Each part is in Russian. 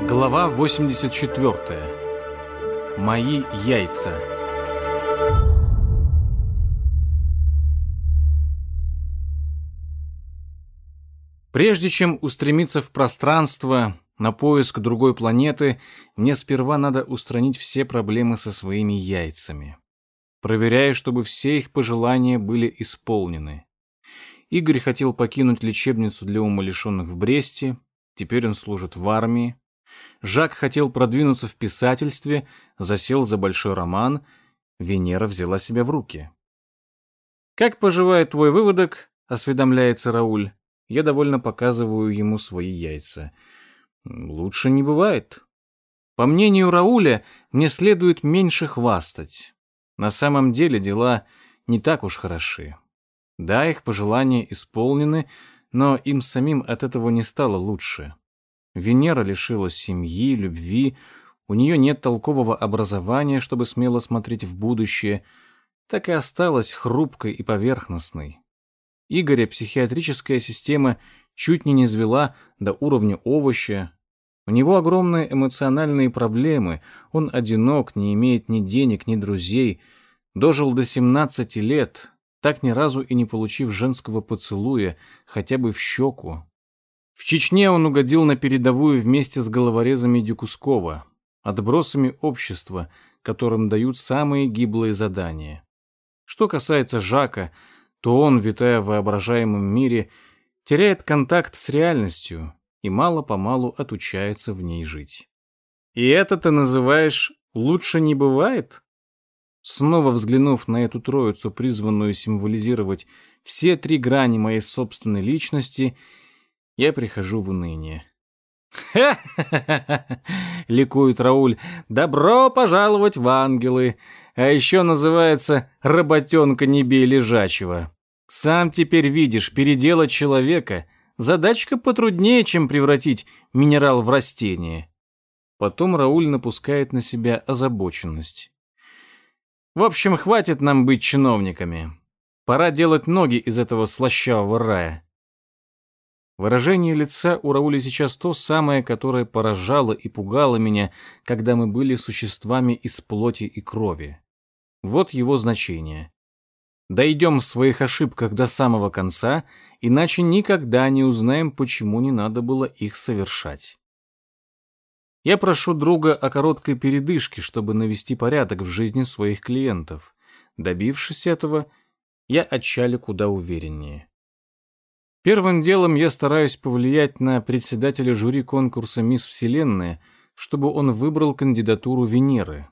Глава 84. Мои яйца. Прежде чем устремиться в пространство, на поиск другой планеты, мне сперва надо устранить все проблемы со своими яйцами. Проверяю, чтобы все их пожелания были исполнены. Игорь хотел покинуть лечебницу для умалишенных в Бресте, теперь он служит в армии. Жак хотел продвинуться в писательстве, засел за большой роман. Венера взяла себя в руки. «Как поживает твой выводок?» — осведомляется Рауль. Я довольно показываю ему свои яйца. Лучше не бывает. По мнению Рауля, мне следует меньше хвастать. На самом деле дела не так уж хороши. Да, их пожелания исполнены, но им самим от этого не стало лучше. Венера лишилась семьи, любви, у нее нет толкового образования, чтобы смело смотреть в будущее, так и осталась хрупкой и поверхностной. Игоря психиатрическая система чуть не низвела до уровня овоща. У него огромные эмоциональные проблемы, он одинок, не имеет ни денег, ни друзей, дожил до 17 лет, так ни разу и не получив женского поцелуя, хотя бы в щеку. В Чечне он угодил на передовую вместе с головорезами Дюкускова, отбросами общества, которым дают самые гиблые задания. Что касается Жака, то он, витая в воображаемом мире, теряет контакт с реальностью и мало-помалу отучается в ней жить. И это ты называешь «лучше не бывает»? Снова взглянув на эту троицу, призванную символизировать все три грани моей собственной личности, я прихожу в уныние. «Ха-ха-ха!» — ликует Рауль. «Добро пожаловать в ангелы! а еще называется «работенка не бей лежачего». Сам теперь видишь, переделать человека — задачка потруднее, чем превратить минерал в растение. Потом Рауль напускает на себя озабоченность. В общем, хватит нам быть чиновниками. Пора делать ноги из этого слащавого рая. Выражение лица у Рауля сейчас то самое, которое поражало и пугало меня, когда мы были существами из плоти и крови. Вот его значение. Дойдем в своих ошибках до самого конца, иначе никогда не узнаем, почему не надо было их совершать. Я прошу друга о короткой передышке, чтобы навести порядок в жизни своих клиентов. Добившись этого, я отчалю куда увереннее. Первым делом я стараюсь повлиять на председателя жюри конкурса «Мисс Вселенная», чтобы он выбрал кандидатуру Венеры.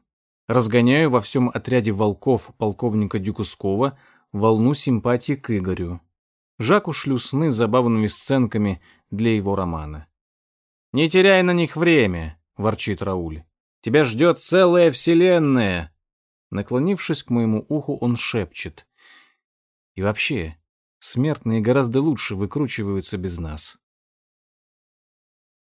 Разгоняю во всем отряде волков полковника Дюкускова волну симпатии к Игорю. Жаку шлю сны забавными сценками для его романа. «Не теряй на них время», — ворчит Рауль. «Тебя ждет целая вселенная». Наклонившись к моему уху, он шепчет. «И вообще, смертные гораздо лучше выкручиваются без нас».